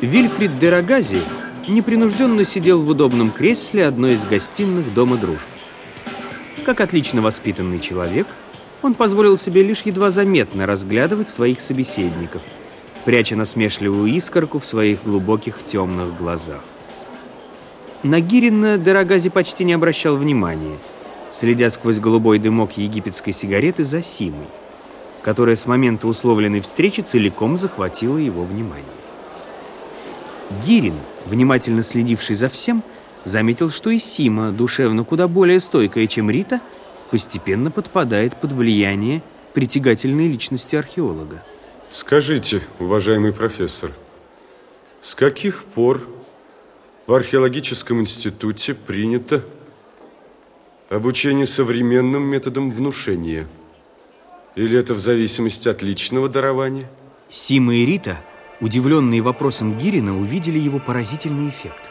Вильфрид де Рогази непринужденно сидел в удобном кресле одной из гостиных Дома дружбы. Как отлично воспитанный человек, он позволил себе лишь едва заметно разглядывать своих собеседников, пряча насмешливую искорку в своих глубоких темных глазах. На Гирина Дорогази почти не обращал внимания, следя сквозь голубой дымок египетской сигареты за Симой, которая с момента условленной встречи целиком захватила его внимание. Гирин, внимательно следивший за всем, заметил, что и Сима, душевно куда более стойкая, чем Рита, постепенно подпадает под влияние притягательной личности археолога. Скажите, уважаемый профессор, с каких пор в археологическом институте принято обучение современным методам внушения? Или это в зависимости от личного дарования? Сима и Рита – Удивленные вопросом Гирина увидели его поразительный эффект.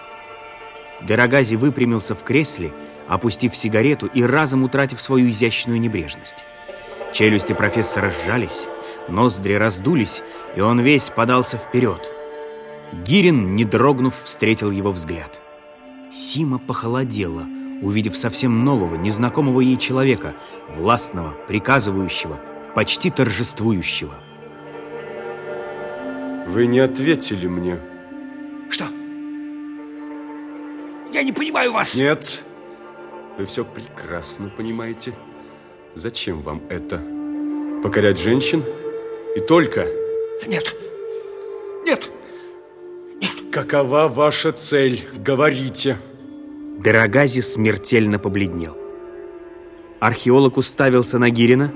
Дорогази выпрямился в кресле, опустив сигарету и разом утратив свою изящную небрежность. Челюсти профессора сжались, ноздри раздулись, и он весь подался вперед. Гирин, не дрогнув, встретил его взгляд. Сима похолодела, увидев совсем нового, незнакомого ей человека, властного, приказывающего, почти торжествующего. Вы не ответили мне. Что? Я не понимаю вас. Нет. Вы все прекрасно понимаете. Зачем вам это? Покорять женщин? И только? Нет. Нет. Нет. Какова ваша цель? Говорите. Дорогази смертельно побледнел. Археолог уставился на Гирина,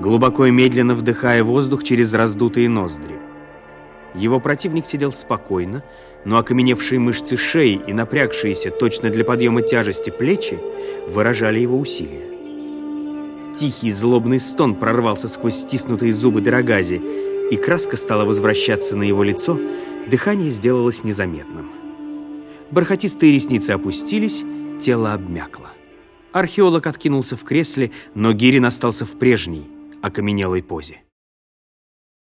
глубоко и медленно вдыхая воздух через раздутые ноздри. Его противник сидел спокойно, но окаменевшие мышцы шеи и напрягшиеся точно для подъема тяжести плечи выражали его усилия. Тихий злобный стон прорвался сквозь стиснутые зубы Дорогази, и краска стала возвращаться на его лицо, дыхание сделалось незаметным. Бархатистые ресницы опустились, тело обмякло. Археолог откинулся в кресле, но Гирин остался в прежней, окаменелой позе.